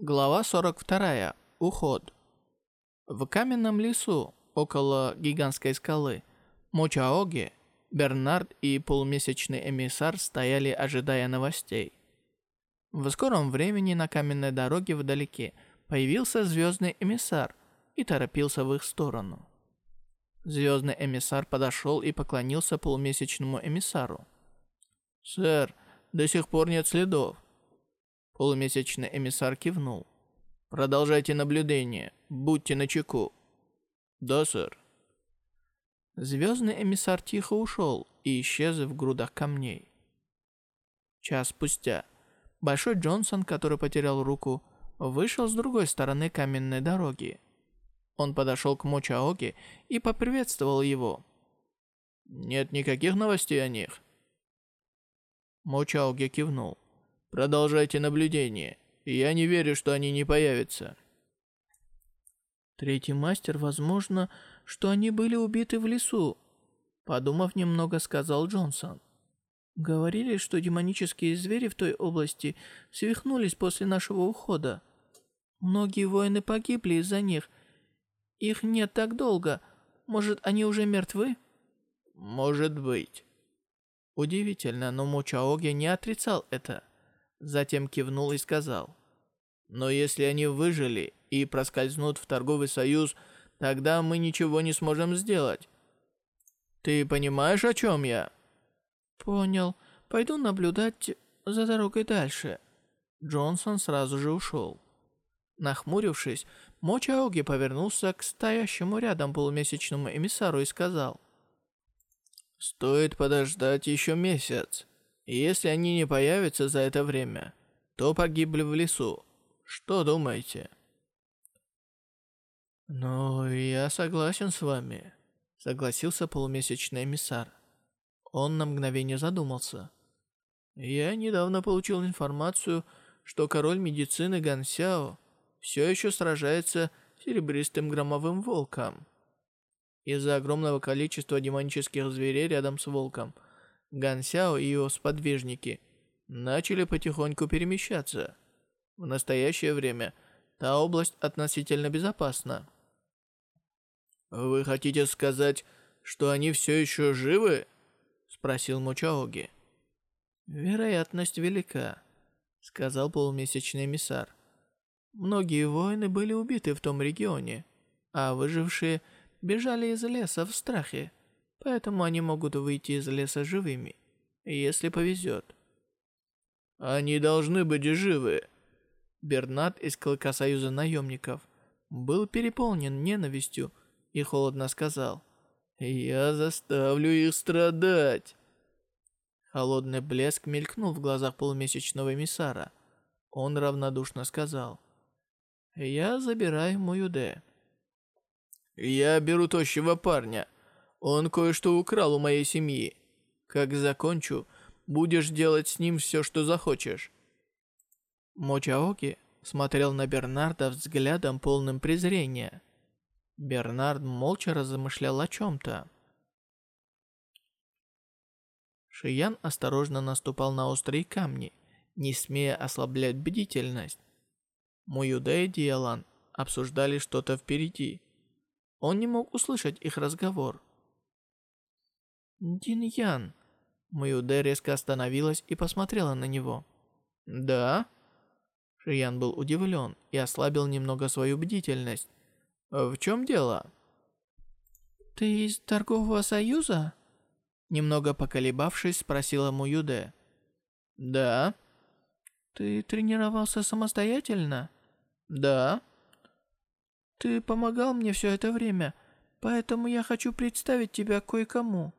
Глава 42. Уход. В каменном лесу, около гигантской скалы, Мочаоги, Бернард и полумесячный эмиссар стояли, ожидая новостей. В скором времени на каменной дороге вдалеке появился звездный эмиссар и торопился в их сторону. Звездный эмиссар подошел и поклонился полумесячному эмиссару. «Сэр, до сих пор нет следов. Полумесячный эмиссар кивнул. «Продолжайте наблюдение. Будьте начеку». «Да, сэр». Звездный эмиссар тихо ушел и исчез в грудах камней. Час спустя Большой Джонсон, который потерял руку, вышел с другой стороны каменной дороги. Он подошел к Мочаоге и поприветствовал его. «Нет никаких новостей о них?» Мочаоге кивнул. Продолжайте наблюдение. Я не верю, что они не появятся. Третий мастер, возможно, что они были убиты в лесу. Подумав немного, сказал Джонсон. Говорили, что демонические звери в той области свихнулись после нашего ухода. Многие воины погибли из-за них. Их нет так долго. Может, они уже мертвы? Может быть. Удивительно, но Мучаоги не отрицал это. Затем кивнул и сказал. «Но если они выжили и проскользнут в торговый союз, тогда мы ничего не сможем сделать. Ты понимаешь, о чем я?» «Понял. Пойду наблюдать за дорогой дальше». Джонсон сразу же ушел. Нахмурившись, Мочаоги повернулся к стоящему рядом полумесячному эмиссару и сказал. «Стоит подождать еще месяц. И если они не появятся за это время, то погибли в лесу. Что думаете? «Ну, я согласен с вами», — согласился полумесячный эмиссар. Он на мгновение задумался. «Я недавно получил информацию, что король медицины Ган Сяо все еще сражается с серебристым громовым волком. Из-за огромного количества демонических зверей рядом с волком — Ган Сяо и его сподвижники начали потихоньку перемещаться. В настоящее время та область относительно безопасна. «Вы хотите сказать, что они все еще живы?» — спросил Мучаоги. «Вероятность велика», — сказал полумесячный эмиссар. «Многие воины были убиты в том регионе, а выжившие бежали из леса в страхе поэтому они могут выйти из леса живыми, если повезет. Они должны быть живы. Бернат из Клыка Союза наемников был переполнен ненавистью и холодно сказал, «Я заставлю их страдать». Холодный блеск мелькнул в глазах полумесячного эмиссара. Он равнодушно сказал, «Я забираю Муюде». «Я беру тощего парня», он кое-что украл у моей семьи. Как закончу, будешь делать с ним все, что захочешь». Мочаоки смотрел на Бернарда взглядом полным презрения. Бернард молча размышлял о чем-то. Шиян осторожно наступал на острые камни, не смея ослаблять бдительность. Муюда и Диалан обсуждали что-то впереди. Он не мог услышать их разговор. «Дин Ян». Маюде резко остановилась и посмотрела на него. «Да?» Шиян был удивлен и ослабил немного свою бдительность. «В чем дело?» «Ты из торгового союза?» Немного поколебавшись, спросила Муюде. «Да». «Ты тренировался самостоятельно?» «Да». «Ты помогал мне все это время, поэтому я хочу представить тебя кое-кому».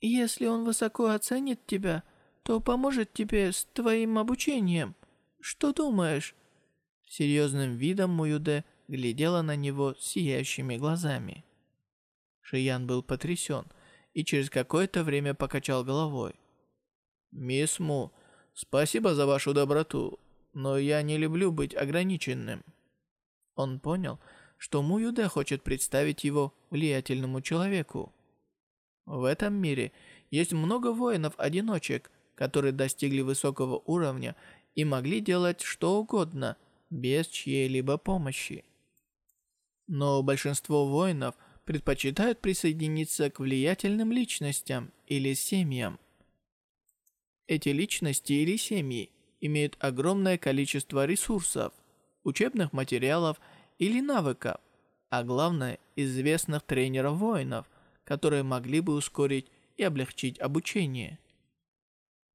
Если он высоко оценит тебя, то поможет тебе с твоим обучением. Что думаешь?» Серьезным видом Муюде глядела на него сияющими глазами. Шиян был потрясен и через какое-то время покачал головой. «Мисс Му, спасибо за вашу доброту, но я не люблю быть ограниченным». Он понял, что Муюде хочет представить его влиятельному человеку. В этом мире есть много воинов-одиночек, которые достигли высокого уровня и могли делать что угодно, без чьей-либо помощи. Но большинство воинов предпочитают присоединиться к влиятельным личностям или семьям. Эти личности или семьи имеют огромное количество ресурсов, учебных материалов или навыков, а главное – известных тренеров-воинов, которые могли бы ускорить и облегчить обучение.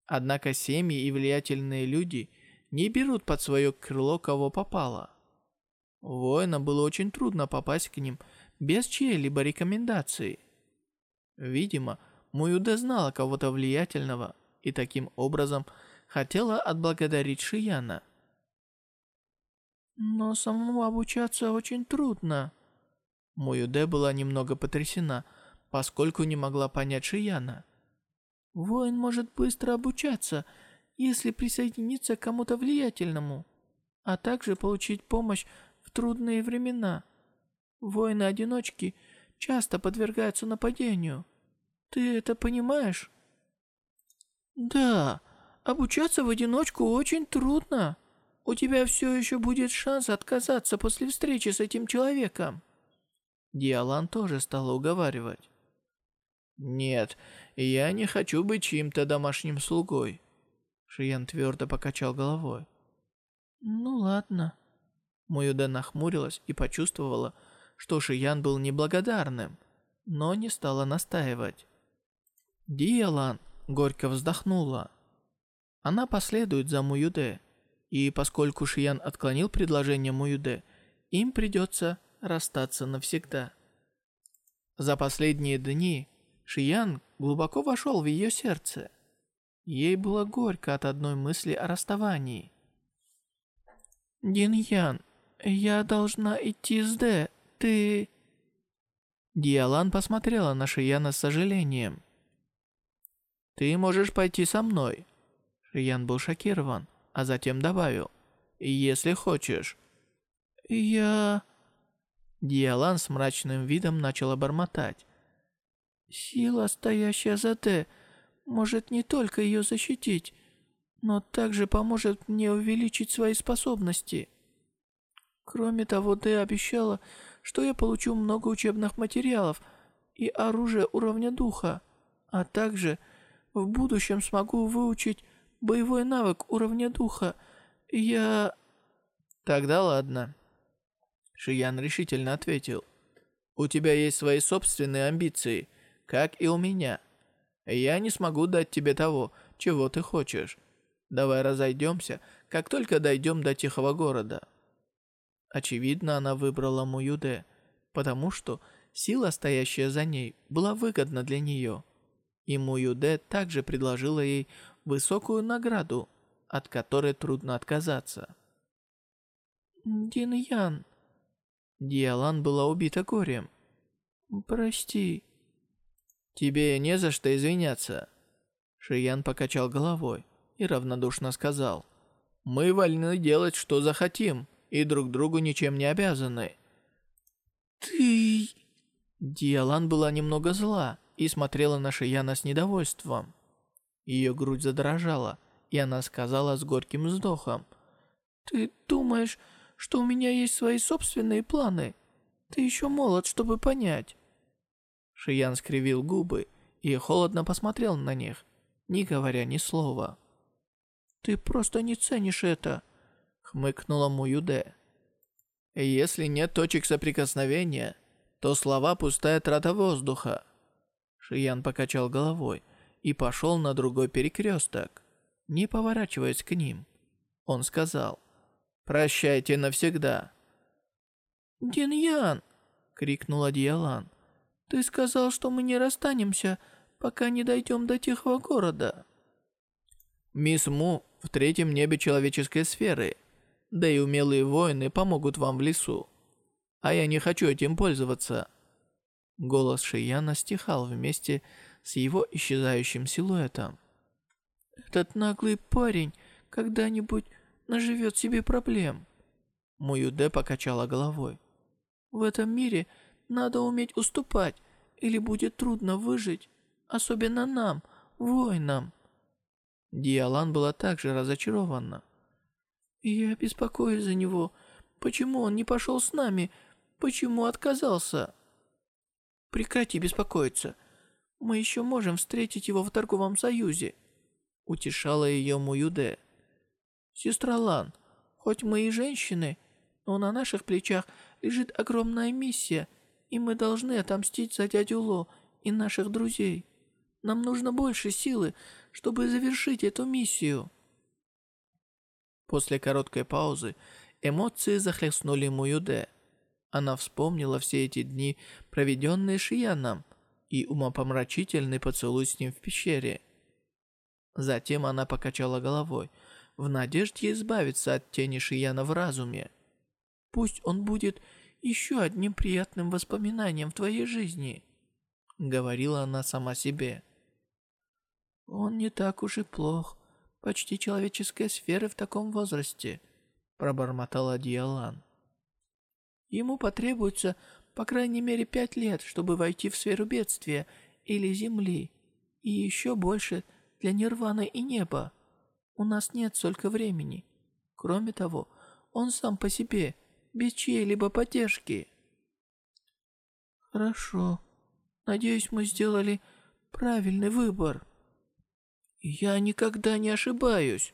Однако семьи и влиятельные люди не берут под свое крыло кого попало. Воинам было очень трудно попасть к ним без чьей-либо рекомендации. Видимо, Муюде знала кого-то влиятельного и таким образом хотела отблагодарить Шияна. Но самому обучаться очень трудно. Муюде была немного потрясена, поскольку не могла понять Шияна. Воин может быстро обучаться, если присоединиться к кому-то влиятельному, а также получить помощь в трудные времена. Воины-одиночки часто подвергаются нападению. Ты это понимаешь? Да, обучаться в одиночку очень трудно. У тебя все еще будет шанс отказаться после встречи с этим человеком. Диалан тоже стала уговаривать. «Нет, я не хочу быть чьим-то домашним слугой». Шиян твердо покачал головой. «Ну ладно». Муюде нахмурилась и почувствовала, что Шиян был неблагодарным, но не стала настаивать. Диалан горько вздохнула. Она последует за Муюде, и поскольку Шиян отклонил предложение Муюде, им придется расстаться навсегда. За последние дни Шиян глубоко вошел в ее сердце. Ей было горько от одной мысли о расставании. «Дин Ян, я должна идти с Дэ, ты...» Диалан посмотрела на Шияна с сожалением. «Ты можешь пойти со мной». Шиян был шокирован, а затем добавил. «Если хочешь». «Я...» Диалан с мрачным видом начал бормотать. Сила, стоящая за Т, может не только ее защитить, но также поможет мне увеличить свои способности. Кроме того, Д обещала, что я получу много учебных материалов и оружие уровня духа, а также в будущем смогу выучить боевой навык уровня духа. Я... Тогда ладно. Шиян решительно ответил. У тебя есть свои собственные амбиции – как и у меня. Я не смогу дать тебе того, чего ты хочешь. Давай разойдемся, как только дойдем до Тихого города». Очевидно, она выбрала Муюде, потому что сила, стоящая за ней, была выгодна для нее. И Муюде также предложила ей высокую награду, от которой трудно отказаться. «Дин Ян...» Диалан была убита горем. «Прости...» «Тебе не за что извиняться». Шиян покачал головой и равнодушно сказал. «Мы вольны делать, что захотим, и друг другу ничем не обязаны». «Ты...» Диалан была немного зла и смотрела на Шияна с недовольством. Ее грудь задрожала, и она сказала с горьким вздохом. «Ты думаешь, что у меня есть свои собственные планы? Ты еще молод, чтобы понять». Шиян скривил губы и холодно посмотрел на них, не говоря ни слова. «Ты просто не ценишь это», — хмыкнула Муюде. «Если нет точек соприкосновения, то слова пустая трата воздуха». Шиян покачал головой и пошел на другой перекресток, не поворачиваясь к ним. Он сказал, «Прощайте навсегда». «Дин Ян!» — крикнула Диалан. Ты сказал, что мы не расстанемся, пока не дойдем до Тихого города. Мисс Му в третьем небе человеческой сферы. Да и умелые воины помогут вам в лесу. А я не хочу этим пользоваться. Голос Шияна стихал вместе с его исчезающим силуэтом. Этот наглый парень когда-нибудь наживет себе проблем. Муюде покачала головой. В этом мире надо уметь уступать, или будет трудно выжить, особенно нам, воинам». Диалан была также разочарована. Я беспокоюсь за него. Почему он не пошел с нами? Почему отказался? Прекрати беспокоиться. Мы еще можем встретить его в торговом союзе. Утешала ее Муюде. Сестра Лан, хоть мы и женщины, но на наших плечах лежит огромная миссия, и мы должны отомстить за дядю Ло и наших друзей. Нам нужно больше силы, чтобы завершить эту миссию. После короткой паузы эмоции захлестнули Муюде. Она вспомнила все эти дни, проведенные Шияном, и умопомрачительный поцелуй с ним в пещере. Затем она покачала головой, в надежде избавиться от тени Шияна в разуме. «Пусть он будет еще одним приятным воспоминанием в твоей жизни», — говорила она сама себе. «Он не так уж и плох почти человеческой сферы в таком возрасте», — пробормотала Диалан. «Ему потребуется по крайней мере пять лет, чтобы войти в сферу бедствия или земли, и еще больше для нирваны и неба. У нас нет столько времени. Кроме того, он сам по себе, без чьей-либо поддержки». «Хорошо. Надеюсь, мы сделали правильный выбор». «Я никогда не ошибаюсь»,